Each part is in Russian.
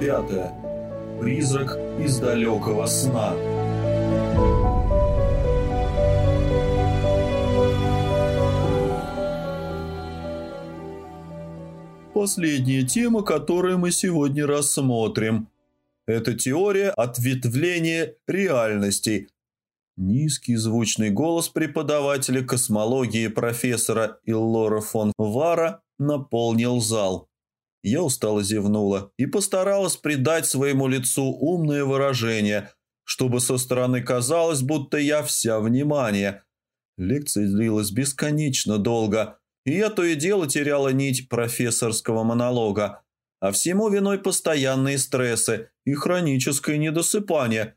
пятая. Призрак из далекого сна. Последняя тема, которую мы сегодня рассмотрим. Это теория ответвления реальностей. Низкий звучный голос преподавателя космологии профессора Иллора фон Вара наполнил зал. Я устало зевнула и постаралась придать своему лицу умное выражение, чтобы со стороны казалось, будто я вся внимание. Лекция длилась бесконечно долго, и я то и дело теряла нить профессорского монолога, а всему виной постоянные стрессы и хроническое недосыпание.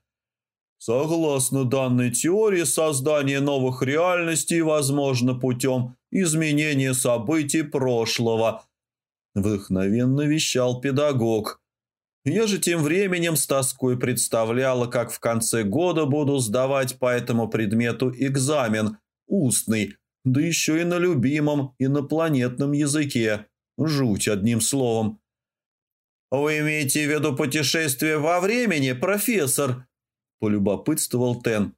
Согласно данной теории, создание новых реальностей возможно путем изменения событий прошлого – Вдохновенно вещал педагог. Я же тем временем с тоской представляла, как в конце года буду сдавать по этому предмету экзамен, устный, да еще и на любимом инопланетном языке. Жуть, одним словом. «Вы имеете в виду путешествие во времени, профессор?» – полюбопытствовал Тен.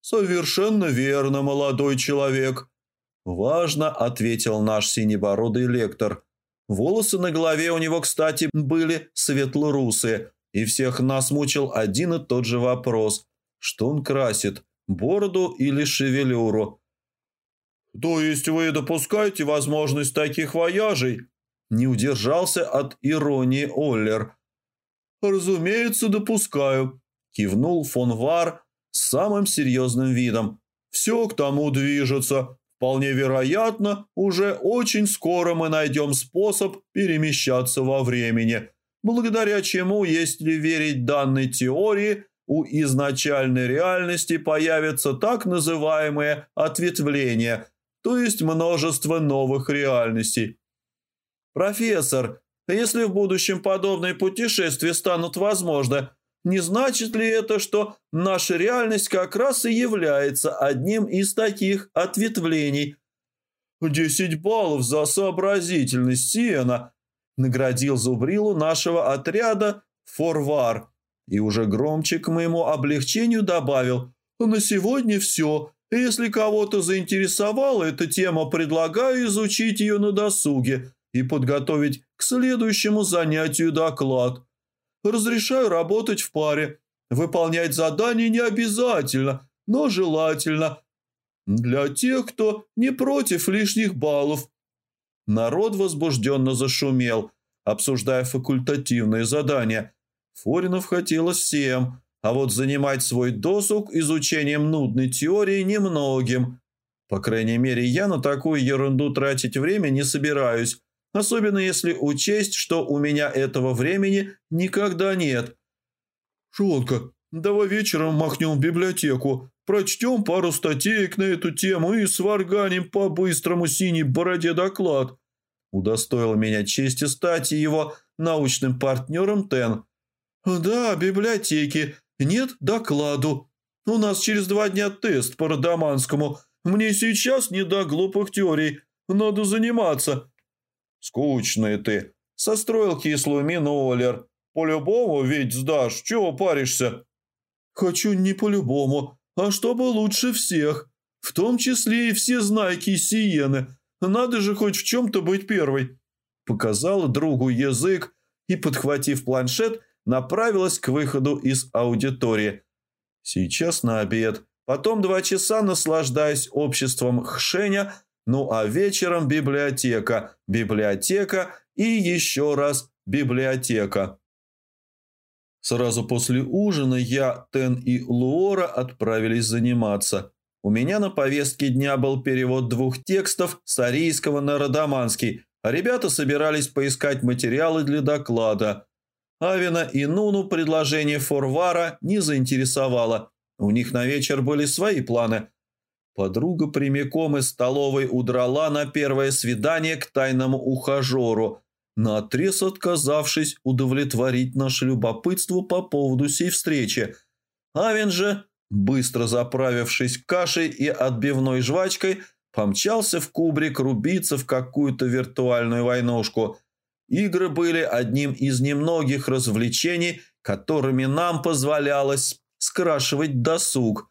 «Совершенно верно, молодой человек», – важно ответил наш синебородый лектор – Волосы на голове у него, кстати, были светло-русые, и всех нас мучил один и тот же вопрос. Что он красит, бороду или шевелюру? «То есть вы допускаете возможность таких вояжей?» Не удержался от иронии Оллер. «Разумеется, допускаю», – кивнул фон Вар с самым серьезным видом. «Все к тому движется. Вполне вероятно, уже очень скоро мы найдем способ перемещаться во времени, благодаря чему, если верить данной теории, у изначальной реальности появятся так называемые ответвления, то есть множество новых реальностей. Профессор, если в будущем подобные путешествия станут возможны, не значит ли это, что наша реальность как раз и является одним из таких ответвлений? «Десять баллов за сообразительность Сиена!» наградил Зубрилу нашего отряда «Форвар» и уже громче к моему облегчению добавил «На сегодня все. Если кого-то заинтересовала эта тема, предлагаю изучить ее на досуге и подготовить к следующему занятию доклад». Разрешаю работать в паре. Выполнять задания не обязательно, но желательно. Для тех, кто не против лишних баллов. Народ возбужденно зашумел, обсуждая факультативные задания. Форинов хотелось всем, а вот занимать свой досуг изучением нудной теории немногим. По крайней мере, я на такую ерунду тратить время не собираюсь, особенно если учесть, что у меня этого времени никогда нет. «Шонка, давай вечером махнем в библиотеку, прочтем пару статеек на эту тему и сварганим по-быстрому синей бороде доклад». Удостоил меня чести стать его научным партнером Тен. «Да, библиотеки. Нет докладу. У нас через два дня тест по Родоманскому. Мне сейчас не до глупых теорий. Надо заниматься. «Скучный ты!» – состроил кислую мину Олер. «По-любому ведь сдашь, чего паришься?» «Хочу не по-любому, а чтобы лучше всех, в том числе и все знайки Сиены. Надо же хоть в чем-то быть первой». Показала другу язык и, подхватив планшет, направилась к выходу из аудитории. Сейчас на обед, потом два часа наслаждаясь обществом Хшеня – ну а вечером библиотека, библиотека и еще раз библиотека. Сразу после ужина я, Тен и Луора отправились заниматься. У меня на повестке дня был перевод двух текстов с арийского на родоманский, а ребята собирались поискать материалы для доклада. Авина и Нуну предложение Форвара не заинтересовало. У них на вечер были свои планы – Подруга прямиком из столовой удрала на первое свидание к тайному ухажеру, наотрез отказавшись удовлетворить наше любопытство по поводу сей встречи. Авен же, быстро заправившись кашей и отбивной жвачкой, помчался в кубрик рубиться в какую-то виртуальную войнушку. Игры были одним из немногих развлечений, которыми нам позволялось скрашивать досуг.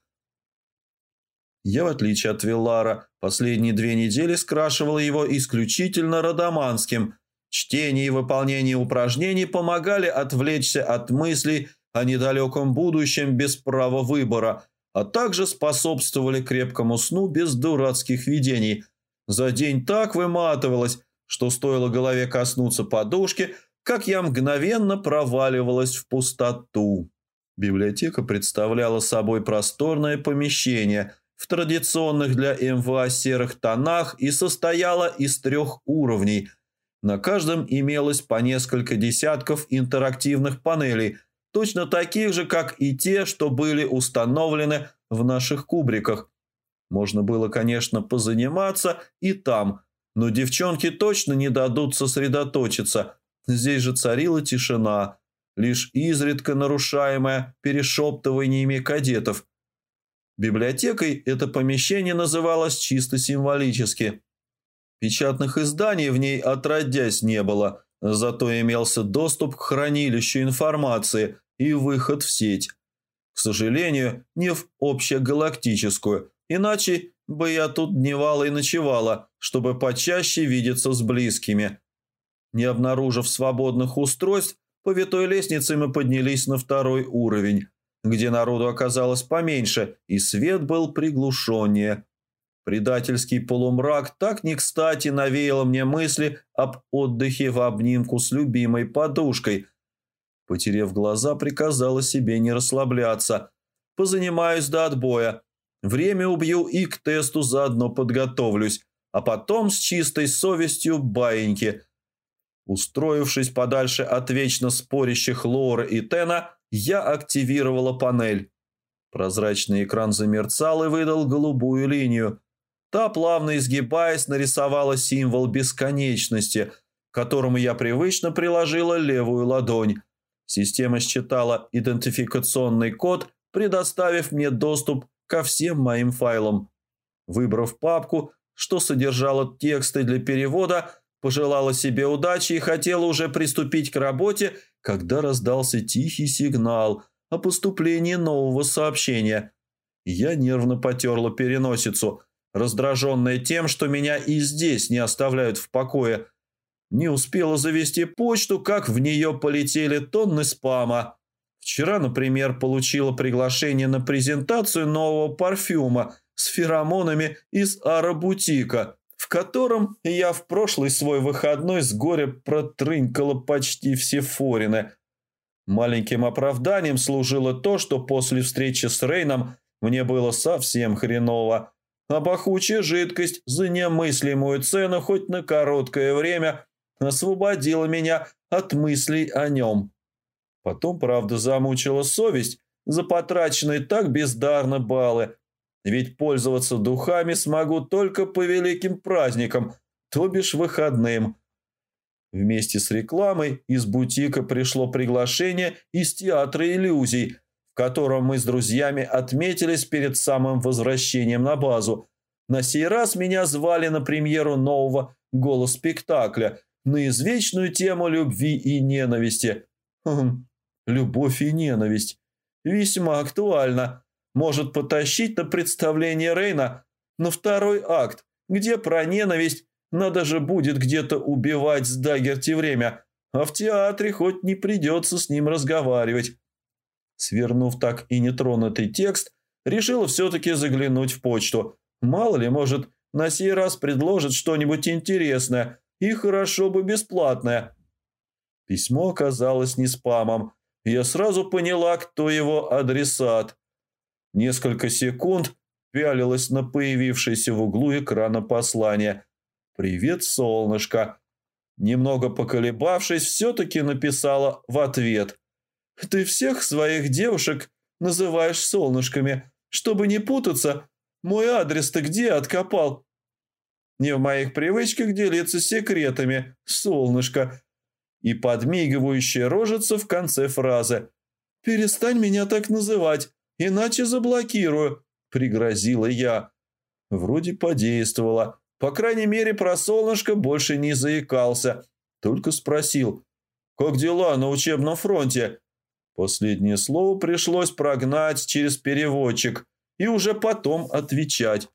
Я, в отличие от Виллара, последние две недели скрашивал его исключительно родоманским. Чтение и выполнение упражнений помогали отвлечься от мыслей о недалеком будущем без права выбора, а также способствовали крепкому сну без дурацких видений. За день так выматывалось, что стоило голове коснуться подушки, как я мгновенно проваливалась в пустоту. Библиотека представляла собой просторное помещение в традиционных для МВА серых тонах и состояла из трех уровней. На каждом имелось по несколько десятков интерактивных панелей, точно таких же, как и те, что были установлены в наших кубриках. Можно было, конечно, позаниматься и там, но девчонки точно не дадут сосредоточиться. Здесь же царила тишина, лишь изредка нарушаемая перешептываниями кадетов. Библиотекой это помещение называлось чисто символически. Печатных изданий в ней отродясь не было, зато имелся доступ к хранилищу информации и выход в сеть. К сожалению, не в общегалактическую, иначе бы я тут дневала и ночевала, чтобы почаще видеться с близкими. Не обнаружив свободных устройств, по витой лестнице мы поднялись на второй уровень, где народу оказалось поменьше, и свет был приглушеннее. Предательский полумрак так не кстати навеял мне мысли об отдыхе в обнимку с любимой подушкой. Потерев глаза, приказала себе не расслабляться. Позанимаюсь до отбоя. Время убью и к тесту заодно подготовлюсь, а потом с чистой совестью баиньки – Устроившись подальше от вечно спорящих Лора и Тена, я активировала панель. Прозрачный экран замерцал и выдал голубую линию. Та, плавно изгибаясь, нарисовала символ бесконечности, к которому я привычно приложила левую ладонь. Система считала идентификационный код, предоставив мне доступ ко всем моим файлам. Выбрав папку, что содержала тексты для перевода, пожелала себе удачи и хотела уже приступить к работе, когда раздался тихий сигнал о поступлении нового сообщения. Я нервно потерла переносицу, раздраженная тем, что меня и здесь не оставляют в покое. Не успела завести почту, как в нее полетели тонны спама. Вчера, например, получила приглашение на презентацию нового парфюма с феромонами из Арабутика в котором я в прошлый свой выходной с горя протрынкала почти все форины. Маленьким оправданием служило то, что после встречи с Рейном мне было совсем хреново, а пахучая жидкость за немыслимую цену хоть на короткое время освободила меня от мыслей о нем. Потом, правда, замучила совесть за потраченные так бездарно баллы, ведь пользоваться духами смогу только по великим праздникам, то бишь выходным. Вместе с рекламой из бутика пришло приглашение из театра иллюзий, в котором мы с друзьями отметились перед самым возвращением на базу. На сей раз меня звали на премьеру нового голос-спектакля на извечную тему любви и ненависти. Хм, любовь и ненависть. Весьма актуально может потащить на представление Рейна на второй акт, где про ненависть надо же будет где-то убивать с Дагерти время, а в театре хоть не придется с ним разговаривать. Свернув так и нетронутый текст, решила все-таки заглянуть в почту. Мало ли, может, на сей раз предложит что-нибудь интересное и хорошо бы бесплатное. Письмо оказалось не спамом. Я сразу поняла, кто его адресат. Несколько секунд пялилась на появившееся в углу экрана послание. «Привет, солнышко!» Немного поколебавшись, все-таки написала в ответ. «Ты всех своих девушек называешь солнышками. Чтобы не путаться, мой адрес ты где откопал?» «Не в моих привычках делиться секретами, солнышко!» И подмигивающая рожица в конце фразы. «Перестань меня так называть, иначе заблокирую», – пригрозила я. Вроде подействовало. По крайней мере, про солнышко больше не заикался. только спросил, «Как дела на учебном фронте?» Последнее слово пришлось прогнать через переводчик и уже потом отвечать.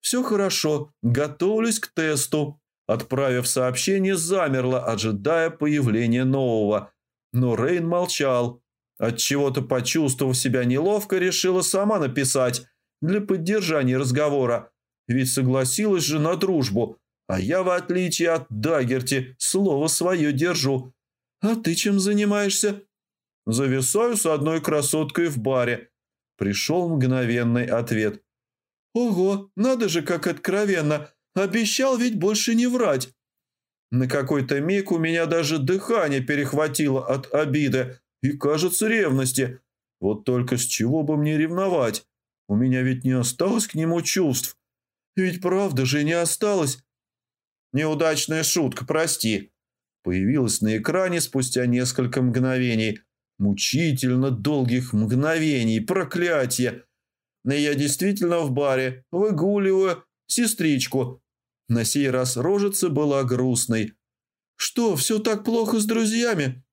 «Все хорошо, готовлюсь к тесту». Отправив сообщение, замерла, ожидая появления нового. Но Рейн молчал. Отчего-то, почувствовав себя неловко, решила сама написать для поддержания разговора. Ведь согласилась же на дружбу, а я, в отличие от Дагерти, слово свое держу. А ты чем занимаешься? Зависаю с одной красоткой в баре. Пришел мгновенный ответ. Ого, надо же, как откровенно. Обещал ведь больше не врать. На какой-то миг у меня даже дыхание перехватило от обиды и, кажется, ревности. Вот только с чего бы мне ревновать? У меня ведь не осталось к нему чувств. Ведь правда же не осталось. Неудачная шутка, прости. Появилась на экране спустя несколько мгновений. Мучительно долгих мгновений. Проклятие. Но я действительно в баре. Выгуливаю сестричку. На сей раз рожица была грустной. «Что, все так плохо с друзьями?»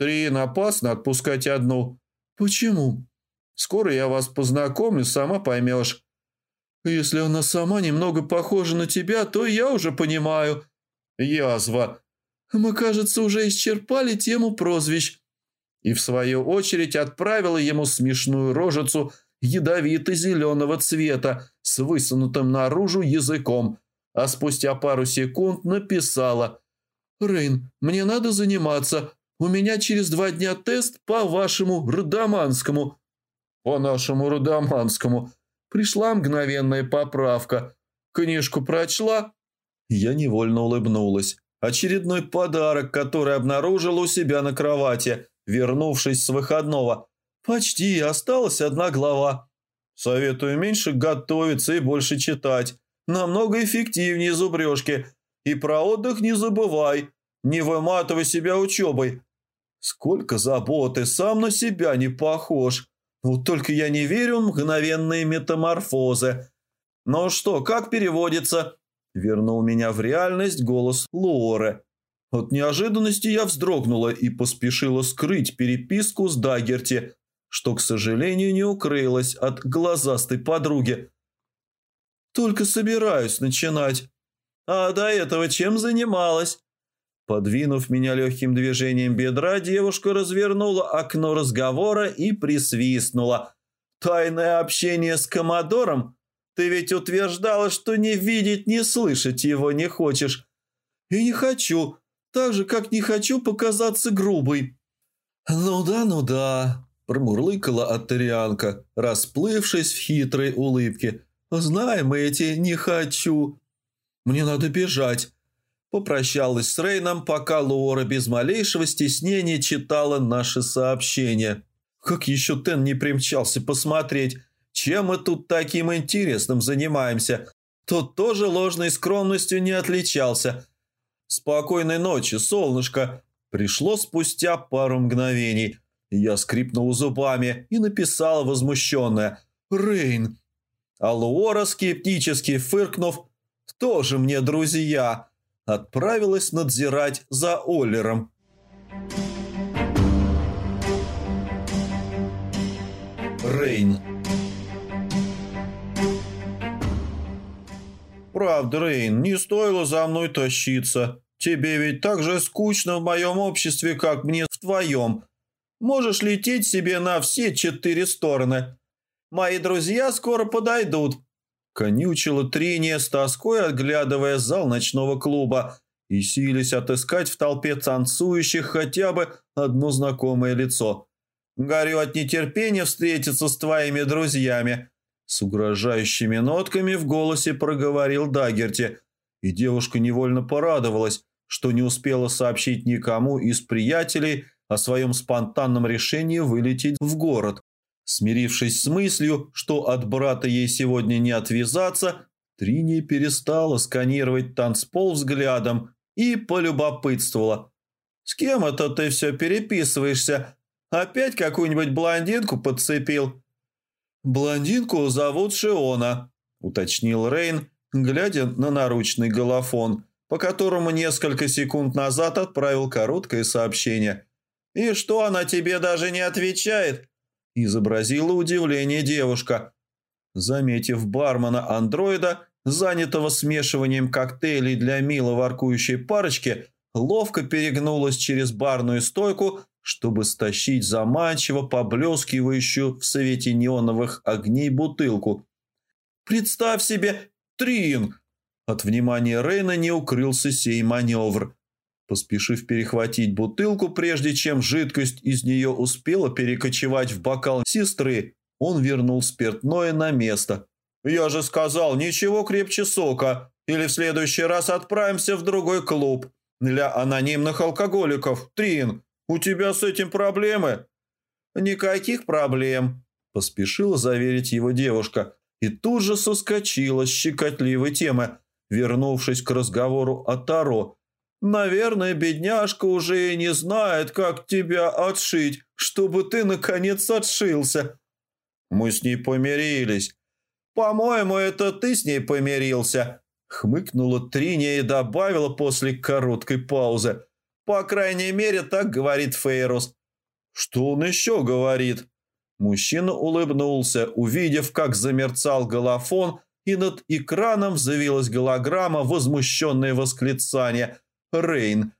«Трин, опасно отпускать одну». «Почему?» «Скоро я вас познакомлю, сама поймешь». «Если она сама немного похожа на тебя, то я уже понимаю». «Язва». «Мы, кажется, уже исчерпали тему прозвищ». И в свою очередь отправила ему смешную рожицу ядовито-зеленого цвета с высунутым наружу языком – а спустя пару секунд написала «Рейн, мне надо заниматься. У меня через два дня тест по вашему Родоманскому». «По нашему Родоманскому». Пришла мгновенная поправка. Книжку прочла. Я невольно улыбнулась. Очередной подарок, который обнаружил у себя на кровати, вернувшись с выходного. Почти, осталась одна глава. Советую меньше готовиться и больше читать. Намного эффективнее зубрежки. И про отдых не забывай. Не выматывай себя учебой. Сколько заботы, сам на себя не похож. Вот только я не верю в мгновенные метаморфозы. Ну что, как переводится? Вернул меня в реальность голос Лоры. От неожиданности я вздрогнула и поспешила скрыть переписку с Дагерти, что, к сожалению, не укрылась от глазастой подруги. Только собираюсь начинать. А до этого чем занималась?» Подвинув меня легким движением бедра, девушка развернула окно разговора и присвистнула. «Тайное общение с Комодором? Ты ведь утверждала, что не видеть, не слышать его не хочешь. И не хочу, так же, как не хочу показаться грубой». «Ну да, ну да», – промурлыкала Аттарианка, расплывшись в хитрой улыбке. «Знаем мы эти «не хочу». Мне надо бежать». Попрощалась с Рейном, пока Луора без малейшего стеснения читала наши сообщения. Как еще Тен не примчался посмотреть, чем мы тут таким интересным занимаемся. Тот тоже ложной скромностью не отличался. «Спокойной ночи, солнышко!» Пришло спустя пару мгновений. Я скрипнул зубами и написал возмущенное. «Рейн, а Луора, скептически фыркнув, «Тоже мне друзья!» Отправилась надзирать за Оллером. Рейн «Правда, Рейн, не стоило за мной тащиться. Тебе ведь так же скучно в моем обществе, как мне в твоем. Можешь лететь себе на все четыре стороны. Мои друзья скоро подойдут». Конючила Триния с тоской, оглядывая зал ночного клуба и сились отыскать в толпе танцующих хотя бы одно знакомое лицо. «Горю от нетерпения встретиться с твоими друзьями», с угрожающими нотками в голосе проговорил Дагерти, и девушка невольно порадовалась, что не успела сообщить никому из приятелей о своем спонтанном решении вылететь в город. Смирившись с мыслью, что от брата ей сегодня не отвязаться, Трини перестала сканировать танцпол взглядом и полюбопытствовала. «С кем это ты все переписываешься? Опять какую-нибудь блондинку подцепил?» «Блондинку зовут Шиона», – уточнил Рейн, глядя на наручный голофон, по которому несколько секунд назад отправил короткое сообщение. «И что, она тебе даже не отвечает?» Изобразила удивление девушка. Заметив бармена-андроида, занятого смешиванием коктейлей для мило воркующей парочки, ловко перегнулась через барную стойку, чтобы стащить заманчиво поблескивающую в свете неоновых огней бутылку. «Представь себе, Трин!» От внимания Рейна не укрылся сей маневр. Поспешив перехватить бутылку, прежде чем жидкость из нее успела перекочевать в бокал сестры, он вернул спиртное на место. «Я же сказал, ничего крепче сока, или в следующий раз отправимся в другой клуб для анонимных алкоголиков. Трин, у тебя с этим проблемы?» «Никаких проблем», – поспешила заверить его девушка и тут же соскочила с щекотливой темы, вернувшись к разговору о Таро. «Наверное, бедняжка уже и не знает, как тебя отшить, чтобы ты, наконец, отшился». «Мы с ней помирились». «По-моему, это ты с ней помирился», — хмыкнула Триня и добавила после короткой паузы. «По крайней мере, так говорит Фейрус». «Что он еще говорит?» Мужчина улыбнулся, увидев, как замерцал голофон, и над экраном завилась голограмма возмущенное восклицание «Рейн».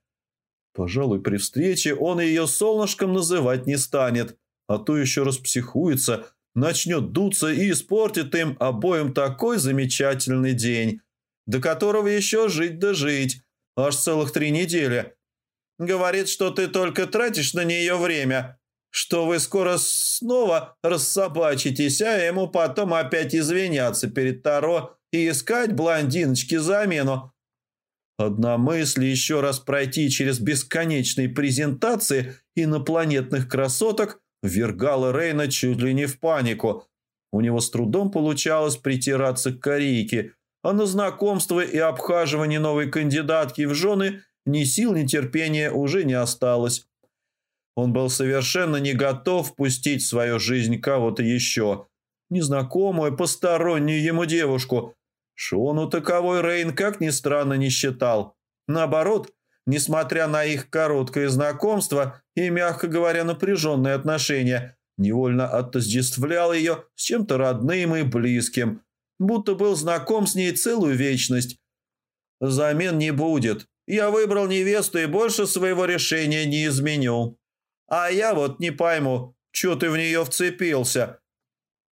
Пожалуй, при встрече он ее солнышком называть не станет, а то еще распсихуется, начнет дуться и испортит им обоим такой замечательный день, до которого еще жить да жить, аж целых три недели. Говорит, что ты только тратишь на нее время, что вы скоро снова рассобачитесь, а ему потом опять извиняться перед Таро и искать блондиночки замену. Одна мысль еще раз пройти через бесконечные презентации инопланетных красоток ввергала Рейна чуть ли не в панику. У него с трудом получалось притираться к корейке, а на знакомство и обхаживание новой кандидатки в жены ни сил, ни терпения уже не осталось. Он был совершенно не готов пустить в свою жизнь кого-то еще. Незнакомую, постороннюю ему девушку. Шону таковой Рейн, как ни странно, не считал. Наоборот, несмотря на их короткое знакомство и, мягко говоря, напряженные отношения, невольно отождествлял ее с чем-то родным и близким, будто был знаком с ней целую вечность. Замен не будет. Я выбрал невесту и больше своего решения не изменю. А я вот не пойму, что ты в нее вцепился?»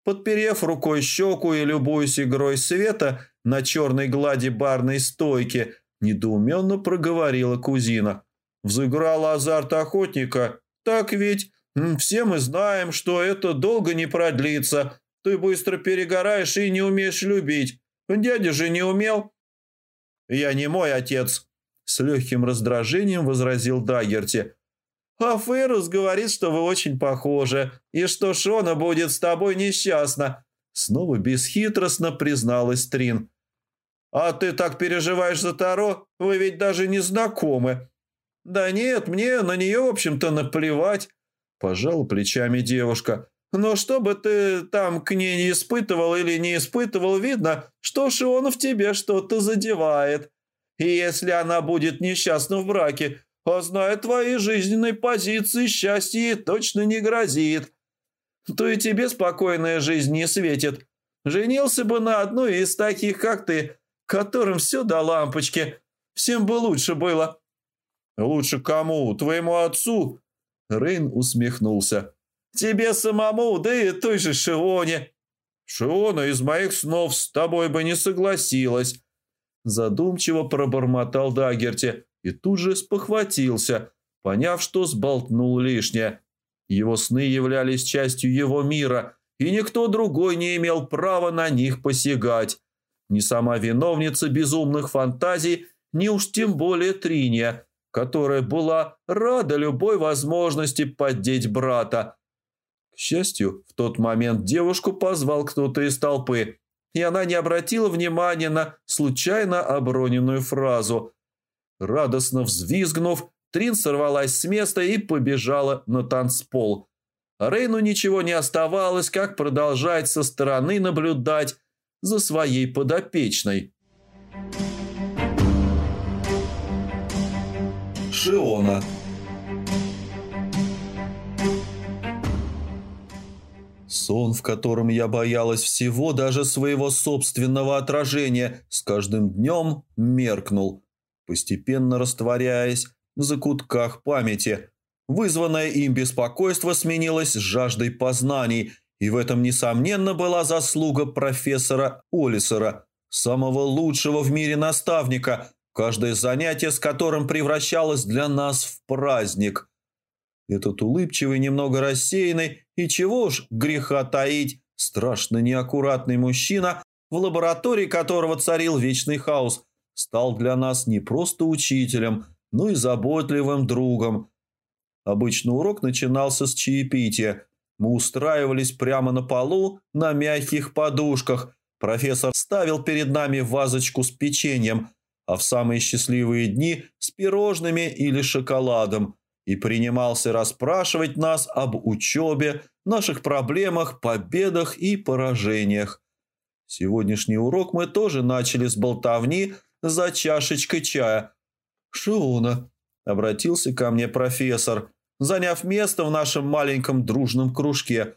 Подперев рукой щеку и любуясь игрой света на черной глади барной стойки, недоуменно проговорила кузина. Взыграл азарт охотника. «Так ведь все мы знаем, что это долго не продлится. Ты быстро перегораешь и не умеешь любить. Дядя же не умел». «Я не мой отец», — с легким раздражением возразил Дагерти. А Феррус говорит, что вы очень похожи, и что Шона будет с тобой несчастна». Снова бесхитростно призналась Трин. «А ты так переживаешь за Таро? Вы ведь даже не знакомы». «Да нет, мне на нее, в общем-то, наплевать», – пожала плечами девушка. «Но что бы ты там к ней не испытывал или не испытывал, видно, что Шион в тебе что-то задевает. И если она будет несчастна в браке, а зная твоей жизненной позиции, счастье точно не грозит. То и тебе спокойная жизнь не светит. Женился бы на одной из таких, как ты, которым все до лампочки. Всем бы лучше было». «Лучше кому? Твоему отцу?» Рейн усмехнулся. «Тебе самому, да и той же Шионе». «Шиона из моих снов с тобой бы не согласилась», задумчиво пробормотал Дагерти и тут же спохватился, поняв, что сболтнул лишнее. Его сны являлись частью его мира, и никто другой не имел права на них посягать. Ни сама виновница безумных фантазий, ни уж тем более Триния, которая была рада любой возможности поддеть брата. К счастью, в тот момент девушку позвал кто-то из толпы, и она не обратила внимания на случайно оброненную фразу – Радостно взвизгнув, Трин сорвалась с места и побежала на танцпол. Рейну ничего не оставалось, как продолжать со стороны наблюдать за своей подопечной. Шиона. Сон, в котором я боялась всего, даже своего собственного отражения, с каждым днем меркнул, постепенно растворяясь в закутках памяти. Вызванное им беспокойство сменилось жаждой познаний, и в этом, несомненно, была заслуга профессора Олисера, самого лучшего в мире наставника, каждое занятие с которым превращалось для нас в праздник. Этот улыбчивый, немного рассеянный и чего уж греха таить, страшно неаккуратный мужчина, в лаборатории которого царил вечный хаос, стал для нас не просто учителем, но и заботливым другом. Обычно урок начинался с чаепития. Мы устраивались прямо на полу на мягких подушках. Профессор ставил перед нами вазочку с печеньем, а в самые счастливые дни с пирожными или шоколадом – и принимался расспрашивать нас об учебе, наших проблемах, победах и поражениях. Сегодняшний урок мы тоже начали с болтовни за чашечкой чая. «Шиона», — обратился ко мне профессор, заняв место в нашем маленьком дружном кружке.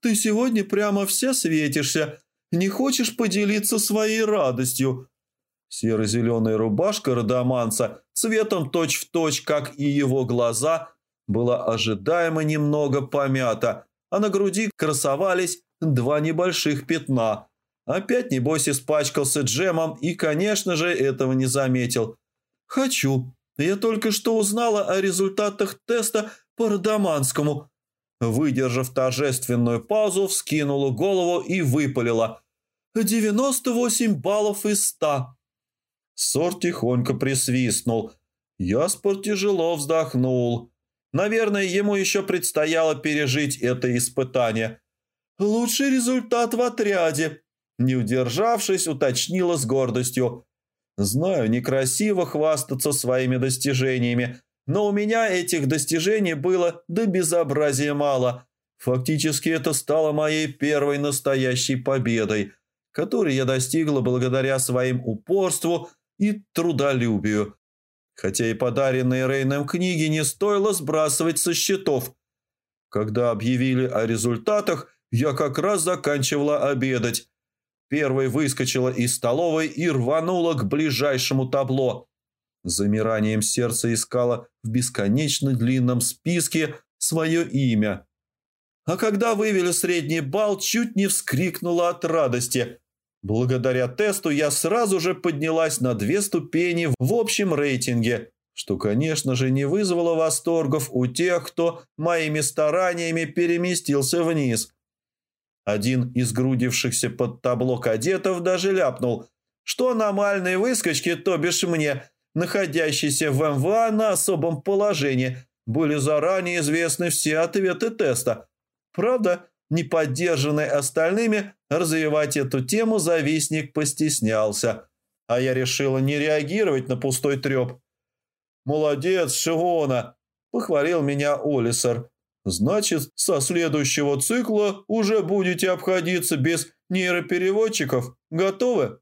«Ты сегодня прямо вся светишься. Не хочешь поделиться своей радостью?» Серо-зеленая рубашка родоманца, цветом точь-в-точь, точь, как и его глаза, была ожидаемо немного помята, а на груди красовались два небольших пятна. Опять, небось, испачкался джемом и, конечно же, этого не заметил. «Хочу. Я только что узнала о результатах теста по родоманскому». Выдержав торжественную паузу, вскинула голову и выпалила. «98 баллов из ста». Сор тихонько присвистнул. Яспор тяжело вздохнул. Наверное, ему еще предстояло пережить это испытание. «Лучший результат в отряде», – не удержавшись, уточнила с гордостью. «Знаю, некрасиво хвастаться своими достижениями, но у меня этих достижений было до безобразия мало. Фактически это стало моей первой настоящей победой, которой я достигла благодаря своим упорству – и трудолюбию. Хотя и подаренные Рейном книги не стоило сбрасывать со счетов. Когда объявили о результатах, я как раз заканчивала обедать. Первой выскочила из столовой и рванула к ближайшему табло. Замиранием сердца искала в бесконечно длинном списке свое имя. А когда вывели средний балл, чуть не вскрикнула от радости. Благодаря тесту я сразу же поднялась на две ступени в общем рейтинге, что, конечно же, не вызвало восторгов у тех, кто моими стараниями переместился вниз. Один из грудившихся под табло кадетов даже ляпнул, что аномальные выскочки, то бишь мне, находящиеся в МВА на особом положении, были заранее известны все ответы теста. Правда, не поддержанный остальными, развивать эту тему завистник постеснялся. А я решила не реагировать на пустой треп. «Молодец, Шивона!» – похвалил меня Олисар. «Значит, со следующего цикла уже будете обходиться без нейропереводчиков. Готовы?»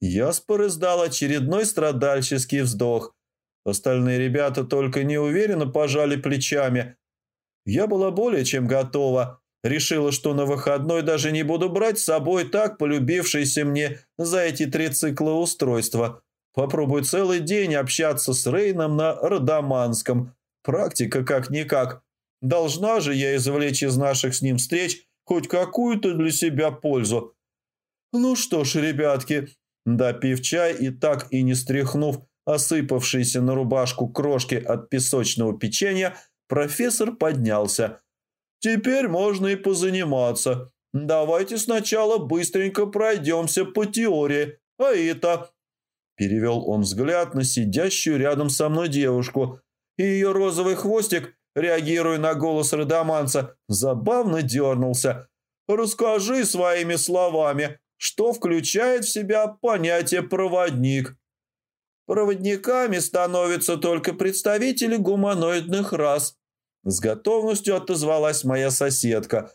Яспор издал очередной страдальческий вздох. Остальные ребята только неуверенно пожали плечами. Я была более чем готова. Решила, что на выходной даже не буду брать с собой так полюбившееся мне за эти три цикла устройства. Попробую целый день общаться с Рейном на Родоманском. Практика как-никак. Должна же я извлечь из наших с ним встреч хоть какую-то для себя пользу. Ну что ж, ребятки, допив чай и так и не стряхнув осыпавшиеся на рубашку крошки от песочного печенья, профессор поднялся – Теперь можно и позаниматься. Давайте сначала быстренько пройдемся по теории. А это...» Перевел он взгляд на сидящую рядом со мной девушку. И ее розовый хвостик, реагируя на голос родоманца, забавно дернулся. «Расскажи своими словами, что включает в себя понятие «проводник». Проводниками становятся только представители гуманоидных рас, с готовностью отозвалась моя соседка.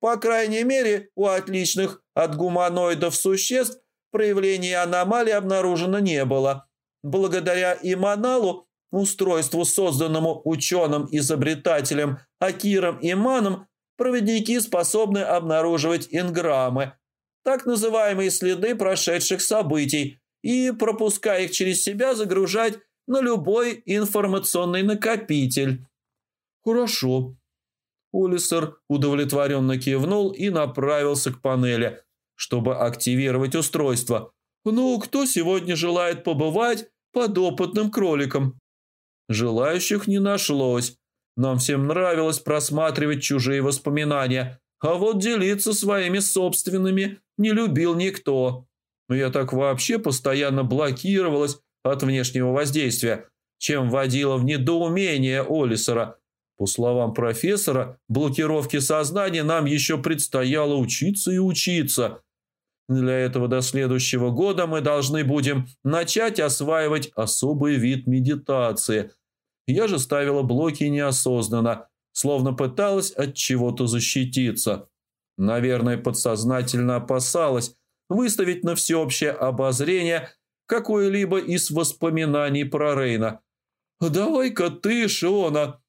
По крайней мере, у отличных от гуманоидов существ проявления аномалий обнаружено не было. Благодаря Иманалу устройству, созданному ученым-изобретателем Акиром и Маном, проводники способны обнаруживать инграммы, так называемые следы прошедших событий, и, пропуская их через себя, загружать на любой информационный накопитель. «Хорошо». Улисер удовлетворенно кивнул и направился к панели, чтобы активировать устройство. «Ну, кто сегодня желает побывать под опытным кроликом?» Желающих не нашлось. Нам всем нравилось просматривать чужие воспоминания, а вот делиться своими собственными не любил никто. Я так вообще постоянно блокировалась от внешнего воздействия, чем вводила в недоумение Олисера. По словам профессора, блокировки сознания нам еще предстояло учиться и учиться. Для этого до следующего года мы должны будем начать осваивать особый вид медитации. Я же ставила блоки неосознанно, словно пыталась от чего-то защититься. Наверное, подсознательно опасалась выставить на всеобщее обозрение какое-либо из воспоминаний про Рейна. «Давай-ка ты, Шиона!»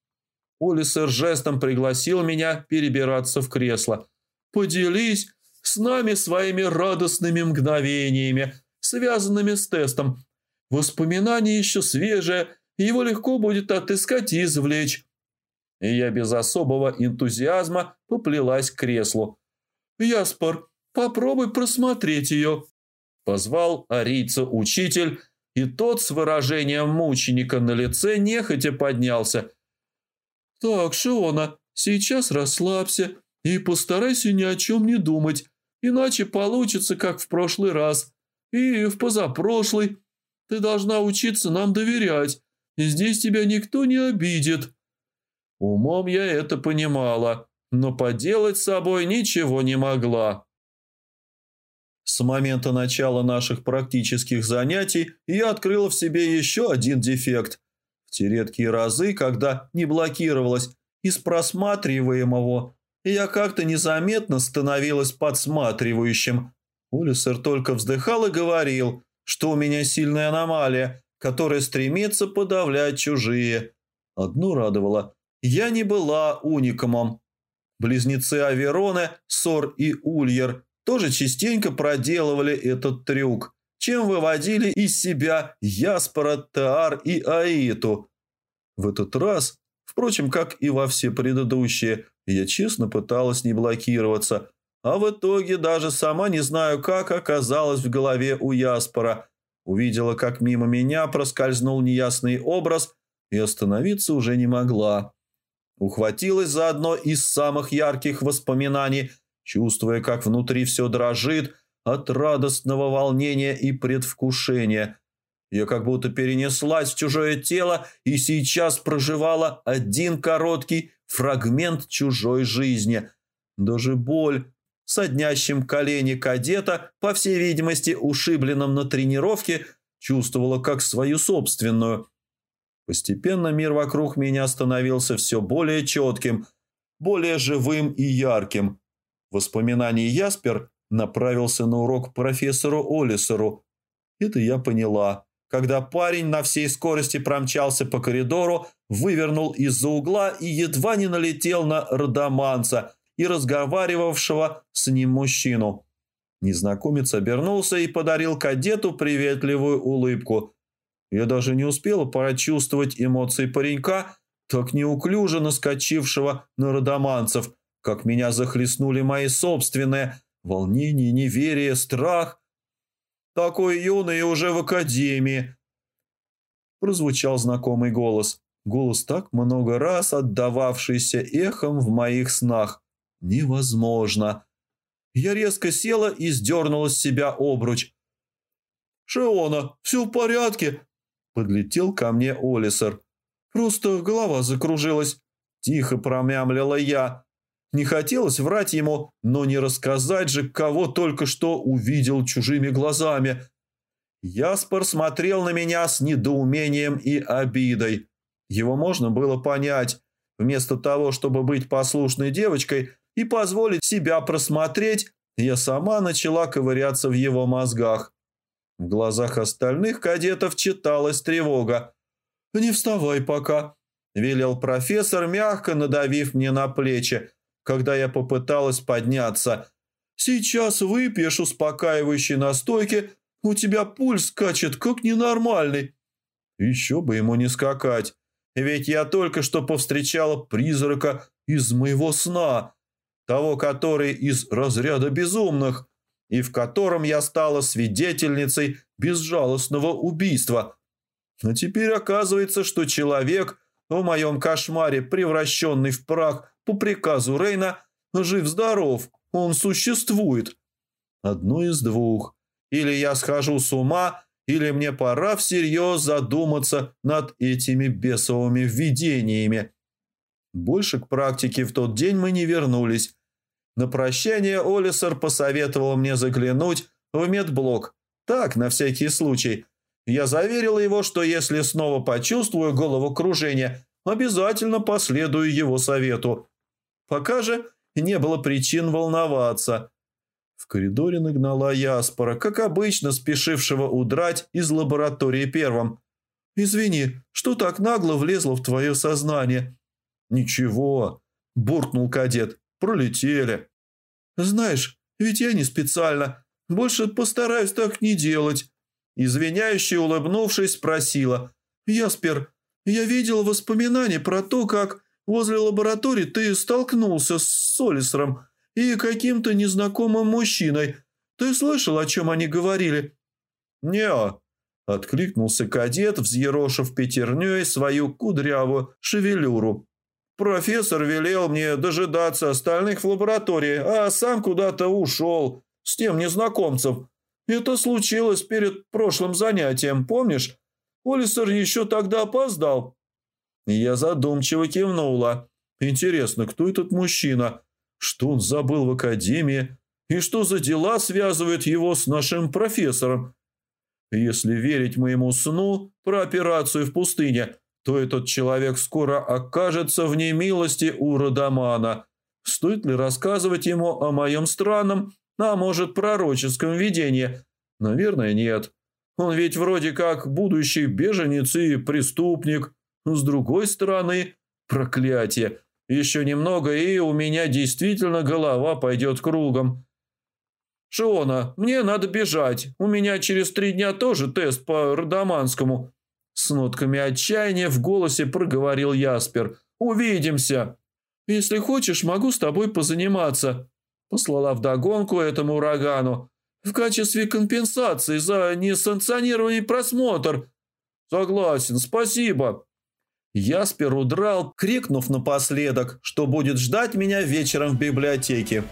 Олисер жестом пригласил меня перебираться в кресло. «Поделись с нами своими радостными мгновениями, связанными с тестом. Воспоминания еще свежие, его легко будет отыскать и извлечь». И я без особого энтузиазма поплелась к креслу. «Яспор, попробуй просмотреть ее», – позвал арийца учитель, и тот с выражением мученика на лице нехотя поднялся. «Так, Шиона, сейчас расслабься и постарайся ни о чем не думать, иначе получится, как в прошлый раз и в позапрошлый. Ты должна учиться нам доверять, и здесь тебя никто не обидит». Умом я это понимала, но поделать с собой ничего не могла. С момента начала наших практических занятий я открыла в себе еще один дефект. В те редкие разы, когда не блокировалась из просматриваемого, я как-то незаметно становилась подсматривающим. Улисер только вздыхал и говорил, что у меня сильная аномалия, которая стремится подавлять чужие. Одно радовало – я не была уникумом. Близнецы Авероны, Сор и Ульер тоже частенько проделывали этот трюк, чем выводили из себя Яспора, Таар и Аиту. В этот раз, впрочем, как и во все предыдущие, я честно пыталась не блокироваться, а в итоге даже сама не знаю, как оказалась в голове у Яспора. Увидела, как мимо меня проскользнул неясный образ и остановиться уже не могла. Ухватилась за одно из самых ярких воспоминаний – чувствуя, как внутри все дрожит от радостного волнения и предвкушения. Я как будто перенеслась в чужое тело и сейчас проживала один короткий фрагмент чужой жизни. Даже боль, соднящим колени кадета, по всей видимости, ушибленном на тренировке, чувствовала как свою собственную. Постепенно мир вокруг меня становился все более четким, более живым и ярким – воспоминаний Яспер направился на урок профессору Олисеру. Это я поняла, когда парень на всей скорости промчался по коридору, вывернул из-за угла и едва не налетел на родоманца и разговаривавшего с ним мужчину. Незнакомец обернулся и подарил кадету приветливую улыбку. Я даже не успела прочувствовать эмоции паренька, так неуклюже наскочившего на родоманцев – как меня захлестнули мои собственные волнение, неверие, страх. Такой юный уже в академии. Прозвучал знакомый голос. Голос так много раз отдававшийся эхом в моих снах. Невозможно. Я резко села и сдернула с себя обруч. «Шиона, все в порядке?» Подлетел ко мне Олисер. «Просто голова закружилась». Тихо промямлила я. Не хотелось врать ему, но не рассказать же, кого только что увидел чужими глазами. Яспор смотрел на меня с недоумением и обидой. Его можно было понять. Вместо того, чтобы быть послушной девочкой и позволить себя просмотреть, я сама начала ковыряться в его мозгах. В глазах остальных кадетов читалась тревога. «Не вставай пока», – велел профессор, мягко надавив мне на плечи, когда я попыталась подняться. «Сейчас выпьешь успокаивающей настойки, у тебя пульс скачет, как ненормальный». Еще бы ему не скакать, ведь я только что повстречала призрака из моего сна, того, который из разряда безумных, и в котором я стала свидетельницей безжалостного убийства. Но теперь оказывается, что человек, в моем кошмаре превращенный в прах по приказу Рейна, жив-здоров, он существует. Одно из двух. Или я схожу с ума, или мне пора всерьез задуматься над этими бесовыми видениями. Больше к практике в тот день мы не вернулись. На прощание Олисер посоветовал мне заглянуть в медблок. Так, на всякий случай. Я заверил его, что если снова почувствую головокружение, обязательно последую его совету. Пока же не было причин волноваться. В коридоре нагнала Яспора, как обычно спешившего удрать из лаборатории первым. «Извини, что так нагло влезло в твое сознание?» «Ничего», – буркнул кадет. «Пролетели». «Знаешь, ведь я не специально. Больше постараюсь так не делать». Извиняюще улыбнувшись, спросила. «Яспер, я видел воспоминания про то, как возле лаборатории ты столкнулся с Солисером и каким-то незнакомым мужчиной. Ты слышал, о чем они говорили?» «Не-а», откликнулся кадет, взъерошив пятерней свою кудрявую шевелюру. Профессор велел мне дожидаться остальных в лаборатории, а сам куда-то ушел с тем незнакомцем. Это случилось перед прошлым занятием, помнишь? Олисер еще тогда опоздал». Я задумчиво кивнула. «Интересно, кто этот мужчина? Что он забыл в академии? И что за дела связывают его с нашим профессором? Если верить моему сну про операцию в пустыне, то этот человек скоро окажется в немилости у Родомана. Стоит ли рассказывать ему о моем странном, а может, пророческом видении? Наверное, нет. Он ведь вроде как будущий беженец и преступник. С другой стороны, проклятие. Еще немного, и у меня действительно голова пойдет кругом. «Шиона, мне надо бежать. У меня через три дня тоже тест по Родоманскому. С нотками отчаяния в голосе проговорил Яспер. «Увидимся!» «Если хочешь, могу с тобой позаниматься», – послала вдогонку этому урагану. «В качестве компенсации за несанкционированный просмотр». «Согласен, спасибо». Яспер удрал, крикнув напоследок, что будет ждать меня вечером в библиотеке.